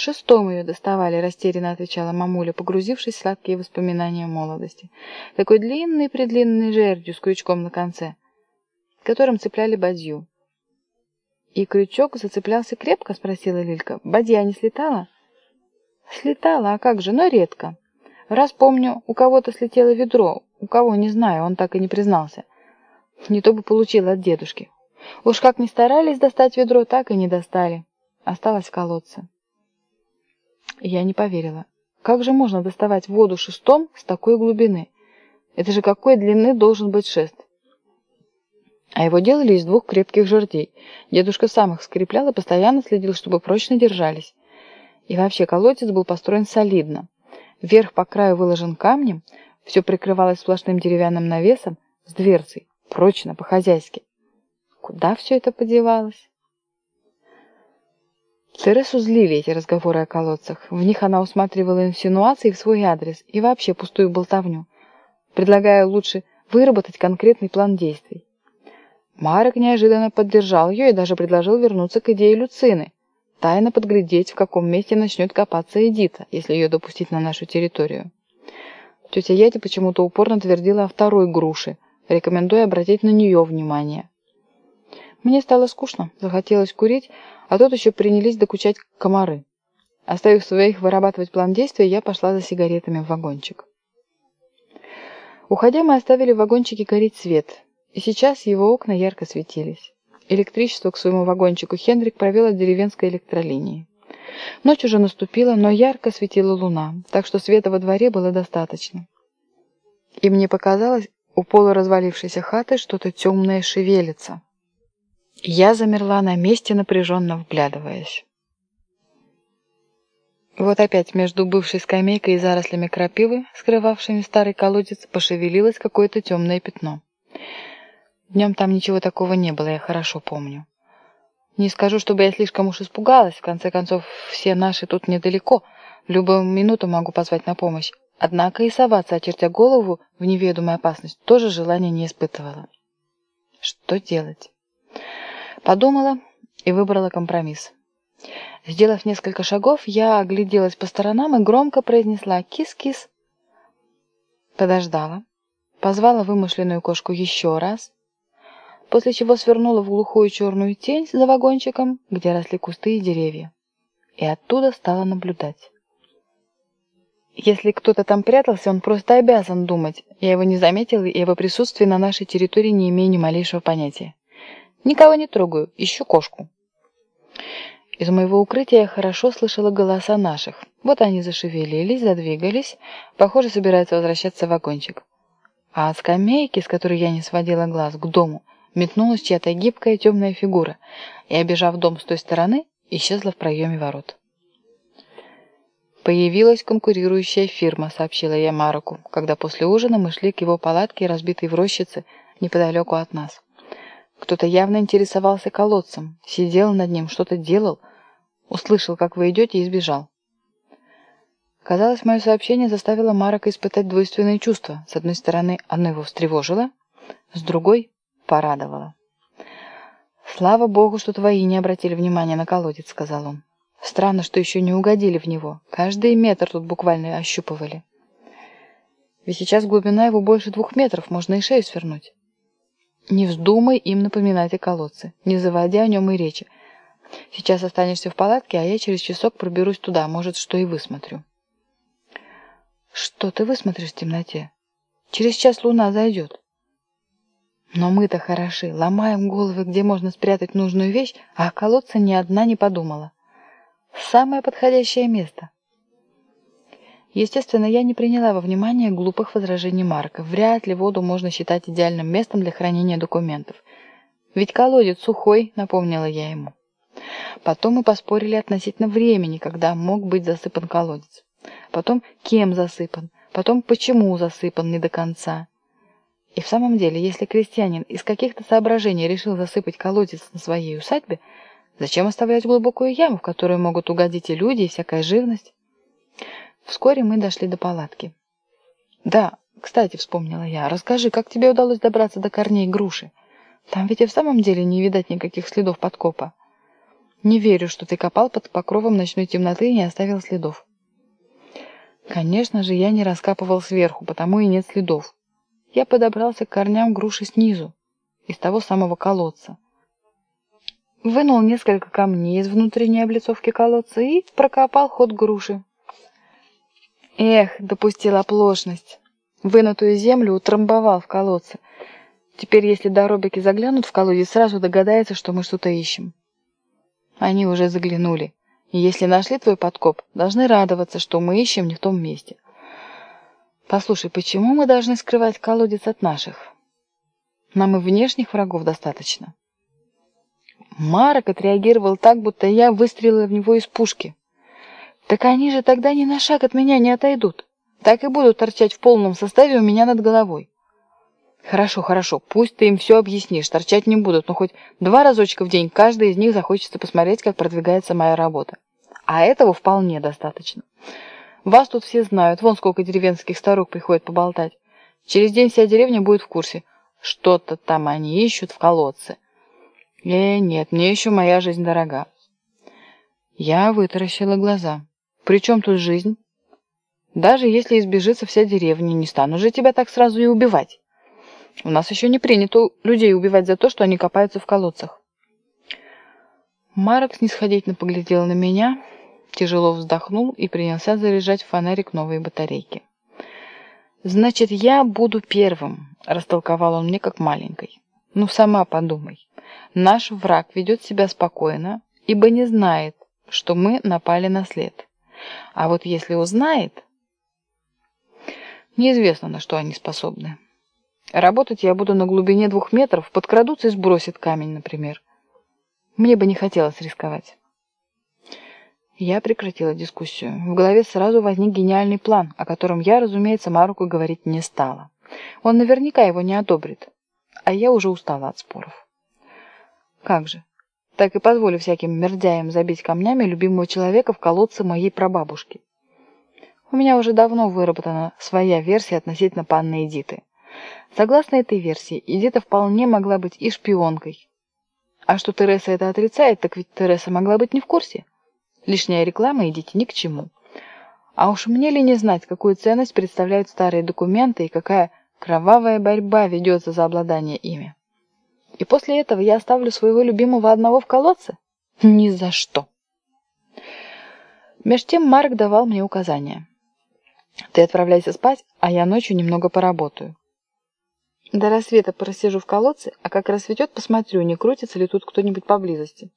шестом ее доставали, растерянно отвечала мамуля, погрузившись в сладкие воспоминания молодости. Такой длинный-предлинный жердью с крючком на конце, которым цепляли бадью. «И крючок зацеплялся крепко?» — спросила Лилька. «Бадья не слетала?» «Слетала, а как же, но редко. Раз помню, у кого-то слетело ведро, у кого, не знаю, он так и не признался. Не то бы получила от дедушки. Уж как ни старались достать ведро, так и не достали. Осталось в колодце». Я не поверила. Как же можно доставать воду шестом с такой глубины? Это же какой длины должен быть шест? А его делали из двух крепких жердей. Дедушка сам их скреплял и постоянно следил, чтобы прочно держались. И вообще колодец был построен солидно. Верх по краю выложен камнем, все прикрывалось сплошным деревянным навесом с дверцей, прочно, по-хозяйски. Куда все это подевалось? Тересу злили эти разговоры о колодцах. В них она усматривала инсинуации в свой адрес и вообще пустую болтовню, предлагая лучше выработать конкретный план действий. Марек неожиданно поддержал ее и даже предложил вернуться к идее Люцины, тайно подглядеть, в каком месте начнет копаться Эдита, если ее допустить на нашу территорию. Тетя Яти почему-то упорно твердила о второй груше, рекомендуя обратить на нее внимание. Мне стало скучно, захотелось курить, а тут еще принялись докучать комары. Оставив своих вырабатывать план действия, я пошла за сигаретами в вагончик. Уходя, мы оставили в вагончике гореть свет, и сейчас его окна ярко светились. Электричество к своему вагончику Хендрик провел от деревенской электролинии. Ночь уже наступила, но ярко светила луна, так что света во дворе было достаточно. И мне показалось, у полуразвалившейся хаты что-то темное шевелится. Я замерла на месте, напряженно вглядываясь. Вот опять между бывшей скамейкой и зарослями крапивы, скрывавшими старый колодец, пошевелилось какое-то темное пятно. Днем там ничего такого не было, я хорошо помню. Не скажу, чтобы я слишком уж испугалась. В конце концов, все наши тут недалеко. В любую минуту могу позвать на помощь. Однако и соваться, очертя голову в неведомую опасность, тоже желания не испытывала. Что делать? Подумала и выбрала компромисс. Сделав несколько шагов, я огляделась по сторонам и громко произнесла «кис-кис». Подождала, позвала вымышленную кошку еще раз, после чего свернула в глухую черную тень за вагончиком, где росли кусты и деревья, и оттуда стала наблюдать. Если кто-то там прятался, он просто обязан думать. Я его не заметила, и его присутствие на нашей территории не имею ни малейшего понятия. Никого не трогаю, ищу кошку. Из моего укрытия я хорошо слышала голоса наших. Вот они зашевелились, задвигались. Похоже, собираются возвращаться в вагончик. А от скамейки, с которой я не сводила глаз, к дому, метнулась чья-то гибкая темная фигура и, обежав дом с той стороны, исчезла в проеме ворот. «Появилась конкурирующая фирма», — сообщила я Мароку, когда после ужина мы шли к его палатке, разбитой в рощице, неподалеку от нас. Кто-то явно интересовался колодцем, сидел над ним, что-то делал, услышал, как вы идете, и сбежал. Казалось, мое сообщение заставило Марока испытать двойственные чувства. С одной стороны, оно его встревожило, с другой порадовало. «Слава богу, что твои не обратили внимания на колодец», — сказал он. «Странно, что еще не угодили в него. Каждый метр тут буквально ощупывали. Ведь сейчас глубина его больше двух метров, можно и шею свернуть». «Не вздумай им напоминать о колодце, не заводя о нем и речи. Сейчас останешься в палатке, а я через часок проберусь туда, может, что и высмотрю». «Что ты высмотришь в темноте? Через час луна зайдет». Но мы-то хороши, ломаем головы, где можно спрятать нужную вещь, а о колодце ни одна не подумала. Самое подходящее место. Естественно, я не приняла во внимание глупых возражений Марка. Вряд ли воду можно считать идеальным местом для хранения документов. Ведь колодец сухой, напомнила я ему. Потом мы поспорили относительно времени, когда мог быть засыпан колодец. Потом, кем засыпан. Потом, почему засыпан не до конца. И в самом деле, если крестьянин из каких-то соображений решил засыпать колодец на своей усадьбе, зачем оставлять глубокую яму, в которую могут угодить и люди, и всякая живность? Вскоре мы дошли до палатки. «Да, кстати, вспомнила я, расскажи, как тебе удалось добраться до корней груши? Там ведь и в самом деле не видать никаких следов подкопа». Не верю, что ты копал под покровом ночной темноты и не оставил следов. Конечно же, я не раскапывал сверху, потому и нет следов. Я подобрался к корням груши снизу, из того самого колодца. Вынул несколько камней из внутренней облицовки колодца и прокопал ход груши. Эх, допустил оплошность. Вынутую землю утрамбовал в колодце. Теперь, если доробики заглянут в колодец, сразу догадается, что мы что-то ищем. Они уже заглянули. И если нашли твой подкоп, должны радоваться, что мы ищем не в том месте. Послушай, почему мы должны скрывать колодец от наших? Нам и внешних врагов достаточно. Марок отреагировал так, будто я выстрелила в него из пушки. Так они же тогда ни на шаг от меня не отойдут. Так и будут торчать в полном составе у меня над головой. Хорошо, хорошо, пусть ты им все объяснишь, торчать не будут, но хоть два разочка в день каждый из них захочется посмотреть, как продвигается моя работа. А этого вполне достаточно. Вас тут все знают, вон сколько деревенских старух приходит поболтать. Через день вся деревня будет в курсе. Что-то там они ищут в колодце. Э, нет, мне еще моя жизнь дорога. Я вытаращила глаза. При чем тут жизнь? Даже если избежится вся деревня, не стану же тебя так сразу и убивать. У нас еще не принято людей убивать за то, что они копаются в колодцах. Марок снисходительно поглядел на меня, тяжело вздохнул и принялся заряжать фонарик новые батарейки. «Значит, я буду первым», — растолковал он мне как маленькой. «Ну, сама подумай. Наш враг ведет себя спокойно, ибо не знает, что мы напали на след. А вот если узнает, неизвестно, на что они способны». Работать я буду на глубине двух метров, подкрадутся и сбросит камень, например. Мне бы не хотелось рисковать. Я прекратила дискуссию. В голове сразу возник гениальный план, о котором я, разумеется, Маруку говорить не стала. Он наверняка его не одобрит. А я уже устала от споров. Как же? Так и позволю всяким мердяям забить камнями любимого человека в колодце моей прабабушки. У меня уже давно выработана своя версия относительно панны Эдиты. Согласно этой версии, Эдита вполне могла быть и шпионкой. А что Тереса это отрицает, так ведь Тереса могла быть не в курсе. Лишняя реклама Эдите ни к чему. А уж мне ли не знать, какую ценность представляют старые документы и какая кровавая борьба ведется за обладание ими. И после этого я оставлю своего любимого одного в колодце? Ни за что. Меж тем Марк давал мне указания. Ты отправляйся спать, а я ночью немного поработаю. До рассвета просижу в колодце, а как рассветет, посмотрю, не крутится ли тут кто-нибудь поблизости.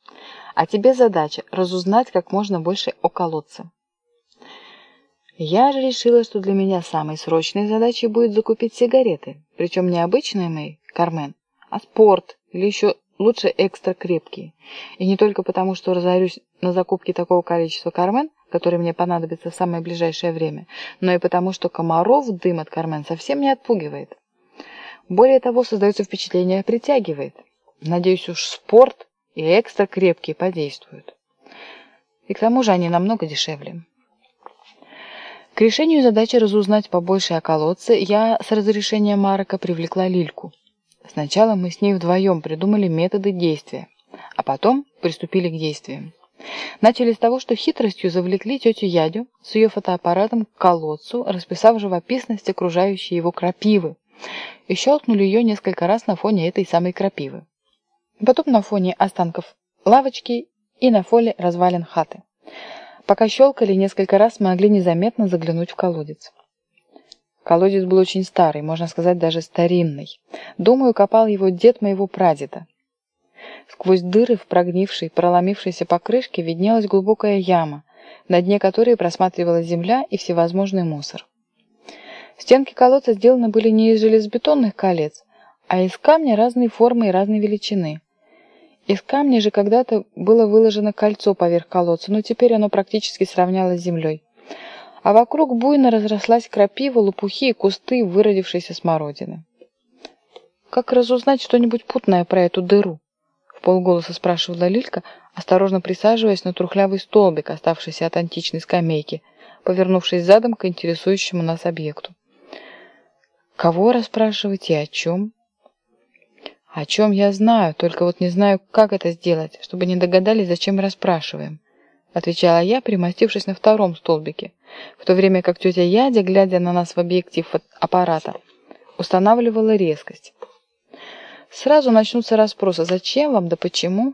А тебе задача – разузнать как можно больше о колодце. Я же решила, что для меня самой срочной задачей будет закупить сигареты. Причем не обычные мои, Кармен, а спорт или еще лучше экстра крепкие. И не только потому, что разорюсь на закупке такого количества Кармен, которые мне понадобятся в самое ближайшее время, но и потому, что комаров дым от Кармен совсем не отпугивает. Более того, создается впечатление притягивает. Надеюсь, уж спорт и экстра крепкие подействуют. И к тому же они намного дешевле. К решению задачи разузнать побольше о колодце я с разрешения Марка привлекла Лильку. Сначала мы с ней вдвоем придумали методы действия, а потом приступили к действиям. Начали с того, что хитростью завлекли тетю Ядю с ее фотоаппаратом к колодцу, расписав живописность окружающей его крапивы, и щелкнули ее несколько раз на фоне этой самой крапивы. Потом на фоне останков лавочки и на фоне развалин хаты. Пока щелкали, несколько раз могли незаметно заглянуть в колодец. Колодец был очень старый, можно сказать, даже старинный. Думаю, копал его дед моего прадеда. Сквозь дыры в прогнившей, проломившейся покрышке виднелась глубокая яма, на дне которой просматривалась земля и всевозможный мусор. Стенки колодца сделаны были не из железобетонных колец, а из камня разной формы и разной величины. Из камня же когда-то было выложено кольцо поверх колодца, но теперь оно практически сравнялось с землей. А вокруг буйно разрослась крапива, лопухи и кусты выродившейся смородины. «Как разузнать что-нибудь путное про эту дыру?» В полголоса спрашивала Лилька, осторожно присаживаясь на трухлявый столбик, оставшийся от античной скамейки, повернувшись задом к интересующему нас объекту. Кого расспрашивать и о чем? «О чем я знаю, только вот не знаю, как это сделать, чтобы не догадались, зачем расспрашиваем», отвечала я, примостившись на втором столбике, в то время как тетя Ядя, глядя на нас в объектив аппарата, устанавливала резкость. Сразу начнутся расспросы, зачем вам, да почему?